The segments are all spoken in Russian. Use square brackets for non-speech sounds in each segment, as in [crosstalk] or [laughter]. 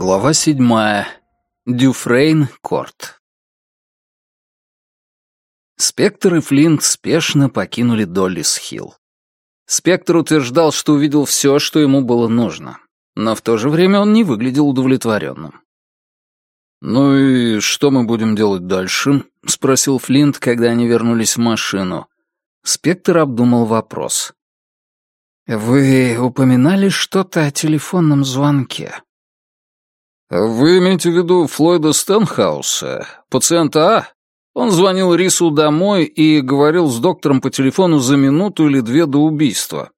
Глава седьмая. Дюфрейн Корт. Спектр и Флинт спешно покинули Доллис-Хилл. Спектр утверждал, что увидел все, что ему было нужно, но в то же время он не выглядел удовлетворенным. «Ну и что мы будем делать дальше?» — спросил Флинт, когда они вернулись в машину. Спектр обдумал вопрос. «Вы упоминали что-то о телефонном звонке?» «Вы имеете в виду Флойда Стенхауса, пациента А? Он звонил Рису домой и говорил с доктором по телефону за минуту или две до убийства».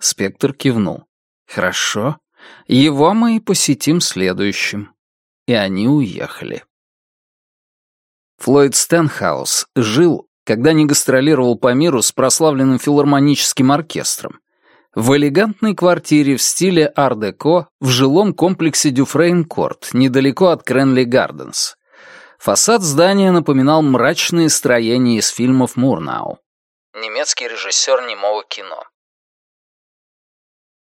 Спектр кивнул. «Хорошо. Его мы и посетим следующим». И они уехали. Флойд Стенхаус жил, когда не гастролировал по миру с прославленным филармоническим оркестром, в элегантной квартире в стиле ар-деко в жилом комплексе Дюфрейн-Корт, недалеко от Кренли Гарденс. Фасад здания напоминал мрачные строения из фильмов Мурнау. Немецкий режиссер немого кино.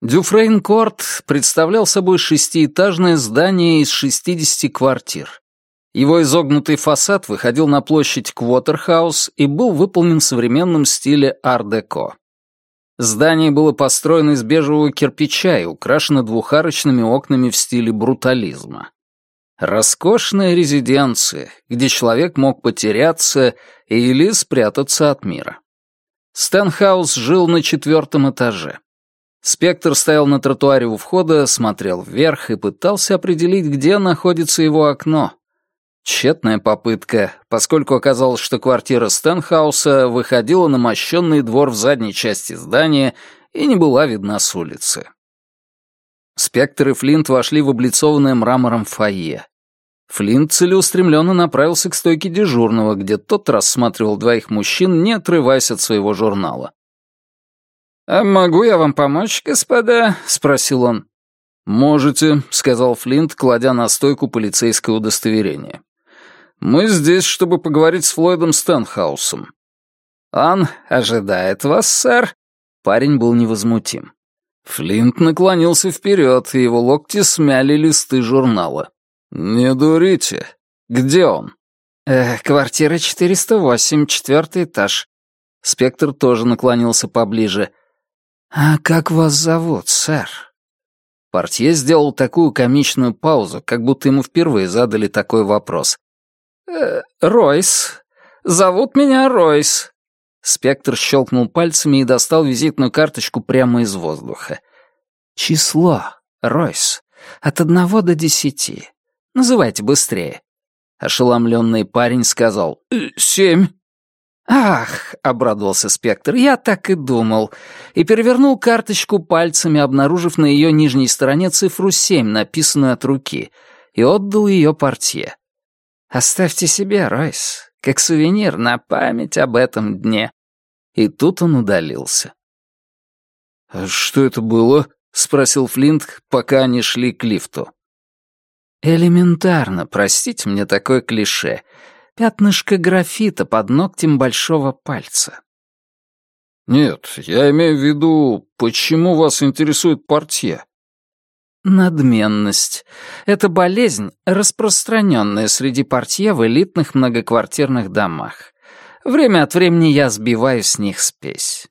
Дюфрейн-Корт представлял собой шестиэтажное здание из 60 квартир. Его изогнутый фасад выходил на площадь Чартерхаус и был выполнен в современном стиле ар-деко. Здание было построено из бежевого кирпича и украшено двухарочными окнами в стиле брутализма. Роскошная резиденция, где человек мог потеряться или спрятаться от мира. Стэнхаус жил на четвертом этаже. Спектр стоял на тротуаре у входа, смотрел вверх и пытался определить, где находится его окно. Тщетная попытка, поскольку оказалось, что квартира Стенхауса выходила на мощенный двор в задней части здания и не была видна с улицы. Спектр и Флинт вошли в облицованное мрамором фойе. Флинт целеустремленно направился к стойке дежурного, где тот рассматривал двоих мужчин, не отрываясь от своего журнала. «А могу я вам помочь, господа?» — спросил он. «Можете», — сказал Флинт, кладя на стойку полицейское удостоверение. Мы здесь, чтобы поговорить с Флойдом Стэнхаусом». «Он ожидает вас, сэр?» Парень был невозмутим. Флинт наклонился вперед, и его локти смяли листы журнала. «Не дурите. Где он?» э, «Квартира 408, четвертый этаж». Спектр тоже наклонился поближе. «А как вас зовут, сэр?» Портье сделал такую комичную паузу, как будто ему впервые задали такой вопрос. Э, «Ройс. Зовут меня Ройс». Спектр щелкнул пальцами и достал визитную карточку прямо из воздуха. «Число, Ройс. От одного до десяти. Называйте быстрее». Ошеломленный парень сказал «Э, «Семь». «Ах!» — обрадовался Спектр, «я так и думал». И перевернул карточку пальцами, обнаружив на ее нижней стороне цифру семь, написанную от руки, и отдал ее портье. Оставьте себе, Ройс, как сувенир на память об этом дне». И тут он удалился. «А что это было?» — спросил Флинт, пока они шли к лифту. «Элементарно, простите мне такое клише. Пятнышко графита под ногтем большого пальца». «Нет, я имею в виду, почему вас интересует портье?» Надменность. Это болезнь, распространенная среди портье в элитных многоквартирных домах. Время от времени я сбиваю с них спесь.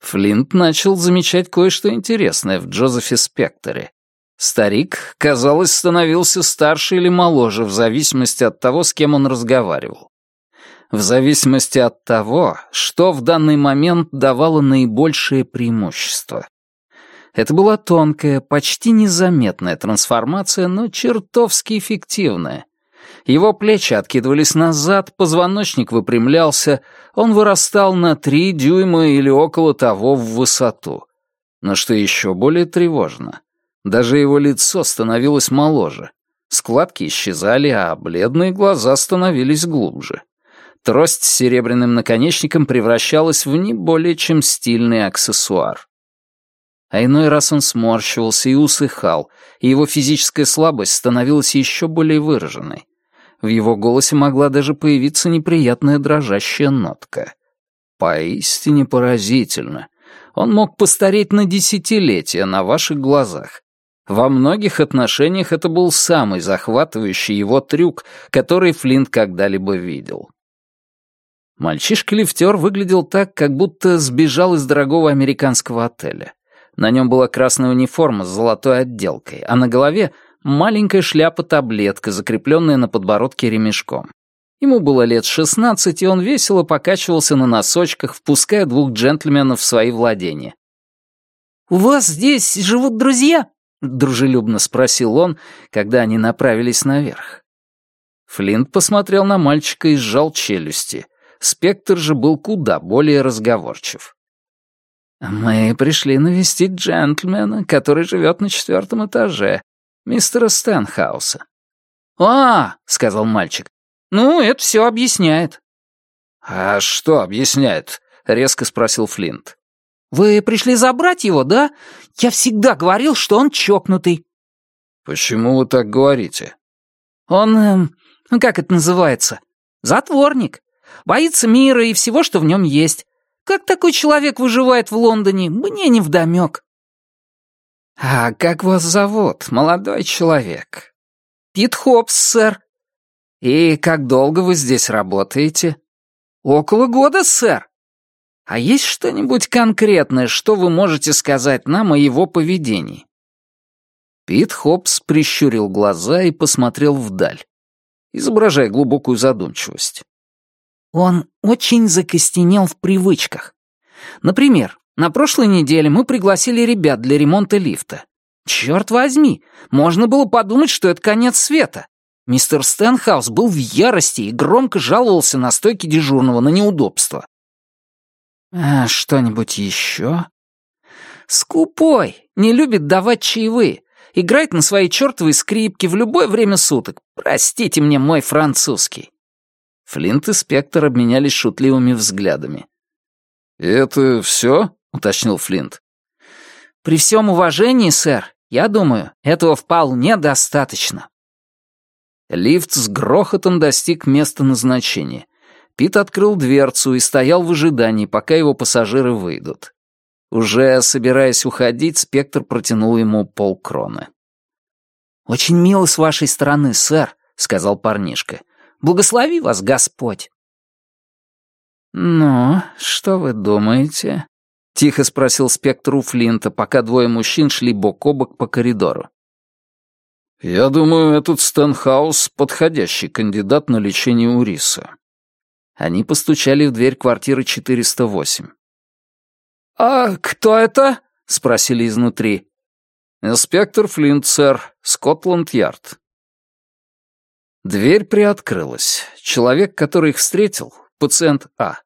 Флинт начал замечать кое-что интересное в Джозефе Спекторе. Старик, казалось, становился старше или моложе в зависимости от того, с кем он разговаривал. В зависимости от того, что в данный момент давало наибольшее преимущество. Это была тонкая, почти незаметная трансформация, но чертовски эффективная. Его плечи откидывались назад, позвоночник выпрямлялся, он вырастал на три дюйма или около того в высоту. Но что еще более тревожно, даже его лицо становилось моложе. Складки исчезали, а бледные глаза становились глубже. Трость с серебряным наконечником превращалась в не более чем стильный аксессуар а иной раз он сморщивался и усыхал, и его физическая слабость становилась еще более выраженной. В его голосе могла даже появиться неприятная дрожащая нотка. Поистине поразительно. Он мог постареть на десятилетия на ваших глазах. Во многих отношениях это был самый захватывающий его трюк, который Флинт когда-либо видел. Мальчишка-лифтер выглядел так, как будто сбежал из дорогого американского отеля. На нем была красная униформа с золотой отделкой, а на голове маленькая шляпа-таблетка, закрепленная на подбородке ремешком. Ему было лет шестнадцать, и он весело покачивался на носочках, впуская двух джентльменов в свои владения. «У вас здесь живут друзья?» — дружелюбно спросил он, когда они направились наверх. Флинт посмотрел на мальчика и сжал челюсти. Спектр же был куда более разговорчив. «Мы пришли навестить джентльмена, который живет на четвертом этаже, мистера Стэнхауса». «А, — сказал мальчик, — ну, это все объясняет». «А что объясняет?» — резко спросил Флинт. «Вы пришли забрать его, да? Я всегда говорил, что он чокнутый». «Почему вы так говорите?» «Он... Э, как это называется? Затворник. Боится мира и всего, что в нем есть. Как такой человек выживает в Лондоне, мне не вдомек». «А как вас зовут, молодой человек?» «Пит Хопс, сэр». «И как долго вы здесь работаете?» «Около года, сэр». А есть что-нибудь конкретное, что вы можете сказать нам о его поведении?» Пит Хопс прищурил глаза и посмотрел вдаль, изображая глубокую задумчивость. «Он очень закостенел в привычках. Например, на прошлой неделе мы пригласили ребят для ремонта лифта. Черт возьми, можно было подумать, что это конец света. Мистер Стэнхаус был в ярости и громко жаловался на стойке дежурного на неудобства. А что-нибудь еще? Скупой, не любит давать чаевые, играет на своей чертовой скрипке в любое время суток. Простите мне мой французский. Флинт и Спектр обменялись шутливыми взглядами. «Это все?» — уточнил Флинт. «При всем уважении, сэр, я думаю, этого вполне достаточно». Лифт с грохотом достиг места назначения. Пит открыл дверцу и стоял в ожидании, пока его пассажиры выйдут. Уже собираясь уходить, Спектр протянул ему полкроны. «Очень мило с вашей стороны, сэр», — сказал парнишка. «Благослови вас Господь». «Ну, что вы думаете?» — тихо спросил Спектр у Флинта, пока двое мужчин шли бок о бок по коридору. «Я думаю, этот Стэнхаус — подходящий кандидат на лечение у риса. Они постучали в дверь квартиры 408. «А кто это?» — спросили изнутри. «Инспектор Флинт, сэр, Скотланд-Ярд». Дверь приоткрылась. Человек, который их встретил, пациент А,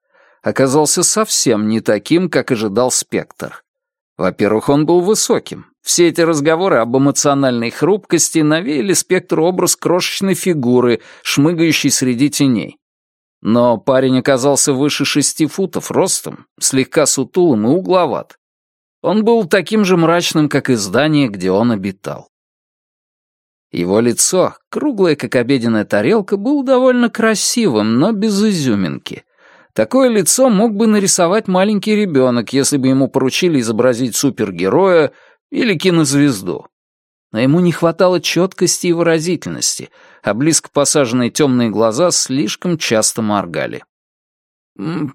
оказался совсем не таким, как ожидал Спектр. Во-первых, он был высоким. Все эти разговоры об эмоциональной хрупкости навеяли Спектру образ крошечной фигуры, шмыгающей среди теней. Но парень оказался выше шести футов ростом, слегка сутулым и угловат. Он был таким же мрачным, как и здание, где он обитал. Его лицо, круглое как обеденная тарелка, было довольно красивым, но без изюминки. Такое лицо мог бы нарисовать маленький ребенок, если бы ему поручили изобразить супергероя или кинозвезду но ему не хватало четкости и выразительности, а близко посаженные темные глаза слишком часто моргали.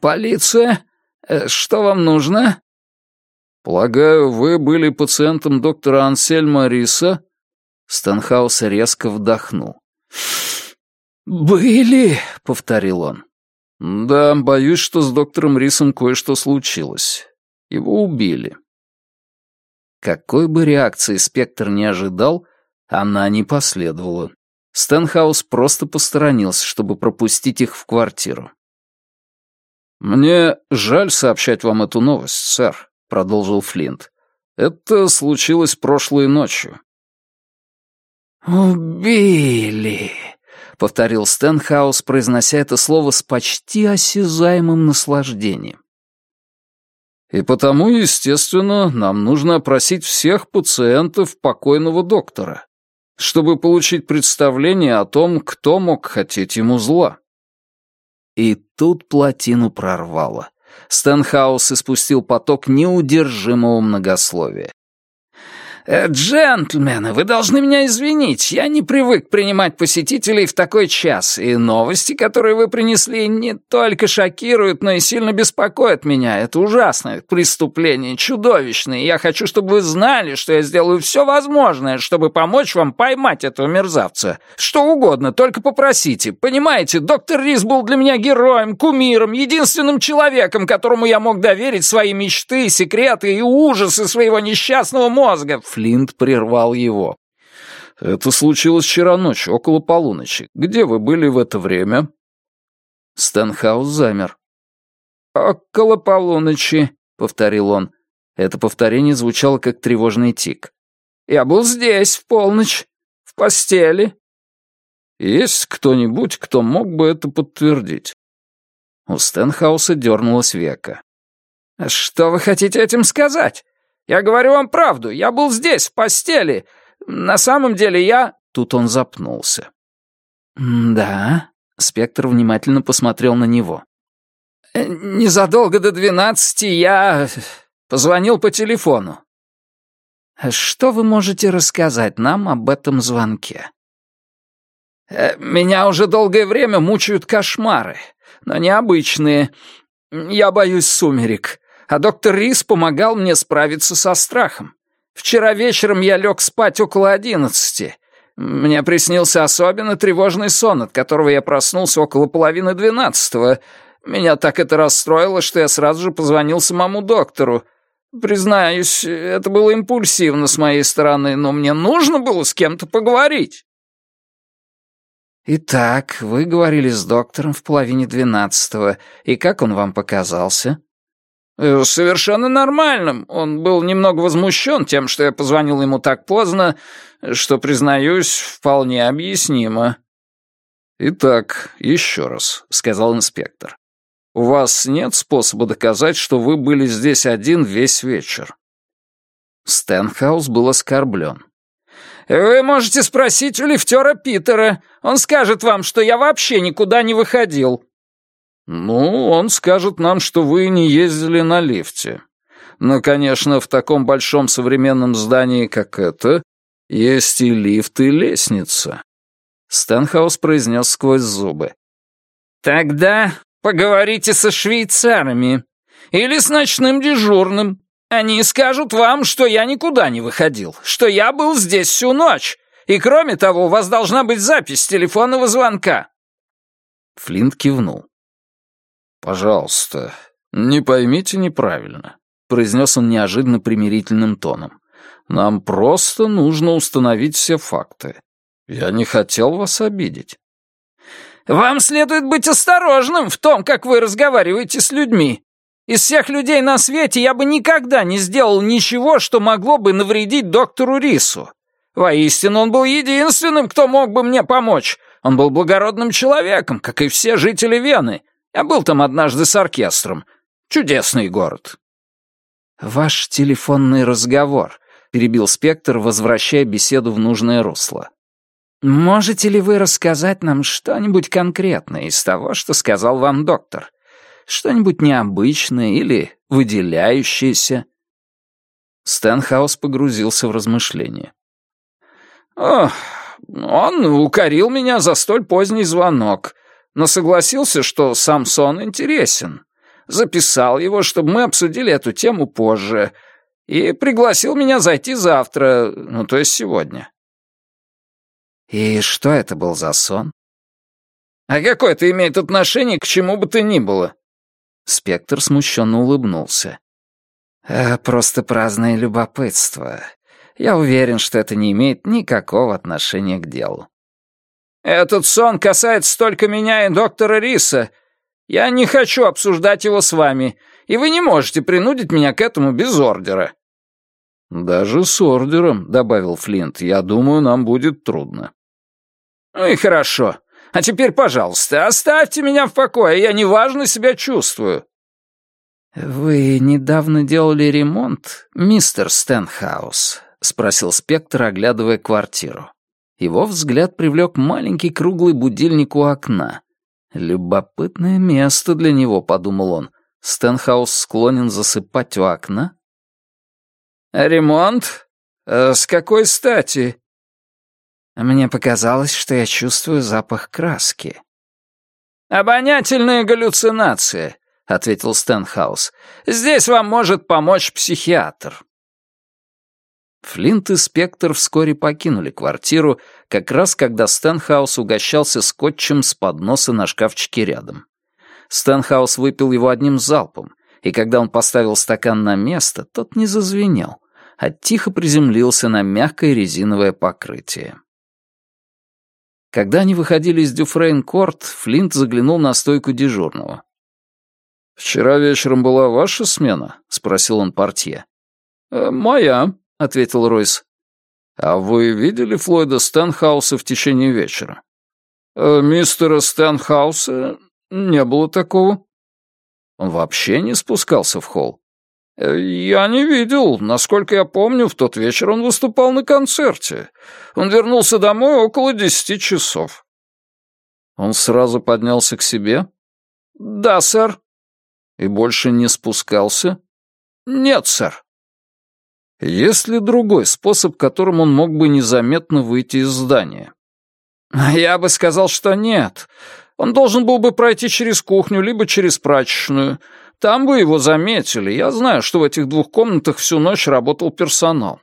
«Полиция? Э, что вам нужно?» «Полагаю, вы были пациентом доктора Ансельма Риса?» Станхаус резко вдохнул. «Были?» — повторил он. «Да, боюсь, что с доктором Рисом кое-что случилось. Его убили». Какой бы реакции Спектр не ожидал, она не последовала. Стэнхаус просто посторонился, чтобы пропустить их в квартиру. «Мне жаль сообщать вам эту новость, сэр», — продолжил Флинт. «Это случилось прошлой ночью». «Убили», — повторил Стэнхаус, произнося это слово с почти осязаемым наслаждением. И потому, естественно, нам нужно опросить всех пациентов покойного доктора, чтобы получить представление о том, кто мог хотеть ему зла. И тут плотину прорвало. Стэнхаус испустил поток неудержимого многословия. Э, «Джентльмены, вы должны меня извинить. Я не привык принимать посетителей в такой час, и новости, которые вы принесли, не только шокируют, но и сильно беспокоят меня. Это ужасное преступление, чудовищное, я хочу, чтобы вы знали, что я сделаю все возможное, чтобы помочь вам поймать этого мерзавца. Что угодно, только попросите. Понимаете, доктор Рис был для меня героем, кумиром, единственным человеком, которому я мог доверить свои мечты, секреты и ужасы своего несчастного мозга». Флинт прервал его. «Это случилось вчера ночью, около полуночи. Где вы были в это время?» Стэнхаус замер. «Около полуночи», — повторил он. Это повторение звучало как тревожный тик. «Я был здесь в полночь, в постели». «Есть кто-нибудь, кто мог бы это подтвердить?» У Стэнхауса дернулось века. «Что вы хотите этим сказать? Я говорю вам правду. Я был здесь, в постели. На самом деле я...» Тут он запнулся. «Да?» — Спектр внимательно посмотрел на него. «Э, «Незадолго до двенадцати я позвонил по телефону». «Что вы можете рассказать нам об этом звонке?» «Э, «Меня уже долгое время мучают кошмары, но необычные. Я боюсь сумерек а доктор Рис помогал мне справиться со страхом. Вчера вечером я лег спать около одиннадцати. Мне приснился особенно тревожный сон, от которого я проснулся около половины двенадцатого. Меня так это расстроило, что я сразу же позвонил самому доктору. Признаюсь, это было импульсивно с моей стороны, но мне нужно было с кем-то поговорить. «Итак, вы говорили с доктором в половине двенадцатого, и как он вам показался?» Э, «Совершенно нормальным. Он был немного возмущен тем, что я позвонил ему так поздно, что, признаюсь, вполне объяснимо». «Итак, еще раз», — сказал инспектор. «У вас нет способа доказать, что вы были здесь один весь вечер?» Стэнхаус был оскорблен. «Вы можете спросить у лифтера Питера. Он скажет вам, что я вообще никуда не выходил». «Ну, он скажет нам, что вы не ездили на лифте. Но, конечно, в таком большом современном здании, как это, есть и лифт, и лестница». Стэнхаус произнес сквозь зубы. «Тогда поговорите со швейцарами. Или с ночным дежурным. Они скажут вам, что я никуда не выходил, что я был здесь всю ночь. И кроме того, у вас должна быть запись телефонного звонка». Флинт кивнул. «Пожалуйста, не поймите неправильно», — произнес он неожиданно примирительным тоном. «Нам просто нужно установить все факты. Я не хотел вас обидеть». «Вам следует быть осторожным в том, как вы разговариваете с людьми. Из всех людей на свете я бы никогда не сделал ничего, что могло бы навредить доктору Рису. Воистину, он был единственным, кто мог бы мне помочь. Он был благородным человеком, как и все жители Вены. Я был там однажды с оркестром. Чудесный город». «Ваш телефонный разговор», — перебил Спектр, возвращая беседу в нужное русло. «Можете ли вы рассказать нам что-нибудь конкретное из того, что сказал вам доктор? Что-нибудь необычное или выделяющееся?» Стэнхаус погрузился в размышления. «Ох, он укорил меня за столь поздний звонок но согласился, что Самсон интересен. Записал его, чтобы мы обсудили эту тему позже, и пригласил меня зайти завтра, ну, то есть сегодня. И что это был за сон? А какое это имеет отношение к чему бы то ни было? Спектр смущенно улыбнулся. «Э, «Просто праздное любопытство. Я уверен, что это не имеет никакого отношения к делу». Этот сон касается только меня и доктора Риса. Я не хочу обсуждать его с вами, и вы не можете принудить меня к этому без ордера». «Даже с ордером», — добавил Флинт, — «я думаю, нам будет трудно». «Ну и хорошо. А теперь, пожалуйста, оставьте меня в покое, я неважно себя чувствую». «Вы недавно делали ремонт, мистер Стэнхаус?» — спросил Спектр, оглядывая квартиру. Его взгляд привлек маленький круглый будильник у окна. «Любопытное место для него», — подумал он. Стэнхаус склонен засыпать у окна? «Ремонт? Э, «С какой стати?» Мне показалось, что я чувствую запах краски. «Обонятельная галлюцинация», — ответил Стэнхаус. «Здесь вам может помочь психиатр». Флинт и Спектр вскоре покинули квартиру, как раз когда Стэнхаус угощался скотчем с подноса на шкафчике рядом. Стэнхаус выпил его одним залпом, и когда он поставил стакан на место, тот не зазвенел, а тихо приземлился на мягкое резиновое покрытие. Когда они выходили из Дюфрейн-Корт, Флинт заглянул на стойку дежурного. «Вчера вечером была ваша смена?» — спросил он портье. «Э, «Моя», — ответил Ройс. «А вы видели Флойда Стэнхауса в течение вечера?» «Э, «Мистера Стэнхауса не было такого». «Он вообще не спускался в холл?» Э, «Я не видел. Насколько я помню, в тот вечер он выступал на концерте. Он вернулся домой около десяти часов». «Он сразу поднялся к себе?» «Да, сэр». «И больше не спускался?» «Нет, сэр». «Есть ли другой способ, которым он мог бы незаметно выйти из здания?» «Я бы сказал, что нет. Он должен был бы пройти через кухню, либо через прачечную». Там бы его заметили. Я знаю, что в этих двух комнатах всю ночь работал персонал».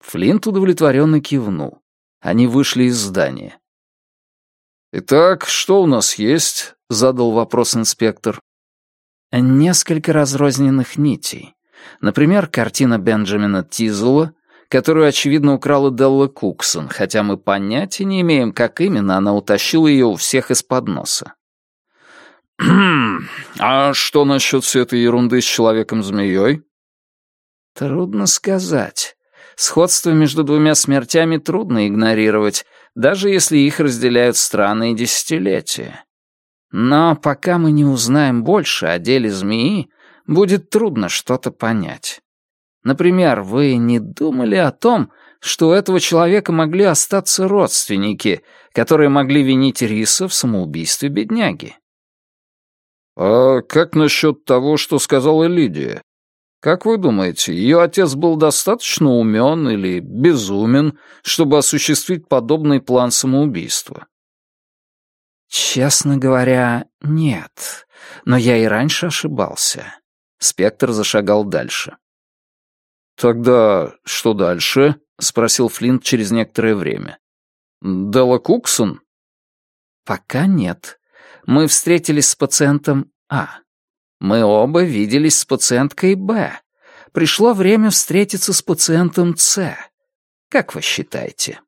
Флинт удовлетворенно кивнул. Они вышли из здания. «Итак, что у нас есть?» — задал вопрос инспектор. «Несколько разрозненных нитей. Например, картина Бенджамина Тизела, которую, очевидно, украла Делла Куксон, хотя мы понятия не имеем, как именно она утащила ее у всех из-под носа. [clears throat] «А что насчет всей этой ерунды с Человеком-змеей?» «Трудно сказать. Сходство между двумя смертями трудно игнорировать, даже если их разделяют страны и десятилетия. Но пока мы не узнаем больше о деле змеи, будет трудно что-то понять. Например, вы не думали о том, что у этого человека могли остаться родственники, которые могли винить Риса в самоубийстве бедняги? «А как насчет того, что сказала Лидия? Как вы думаете, ее отец был достаточно умен или безумен, чтобы осуществить подобный план самоубийства?» «Честно говоря, нет. Но я и раньше ошибался». Спектр зашагал дальше. «Тогда что дальше?» — спросил Флинт через некоторое время. «Делла Куксон?» «Пока нет мы встретились с пациентом А. Мы оба виделись с пациенткой Б. Пришло время встретиться с пациентом С. Как вы считаете?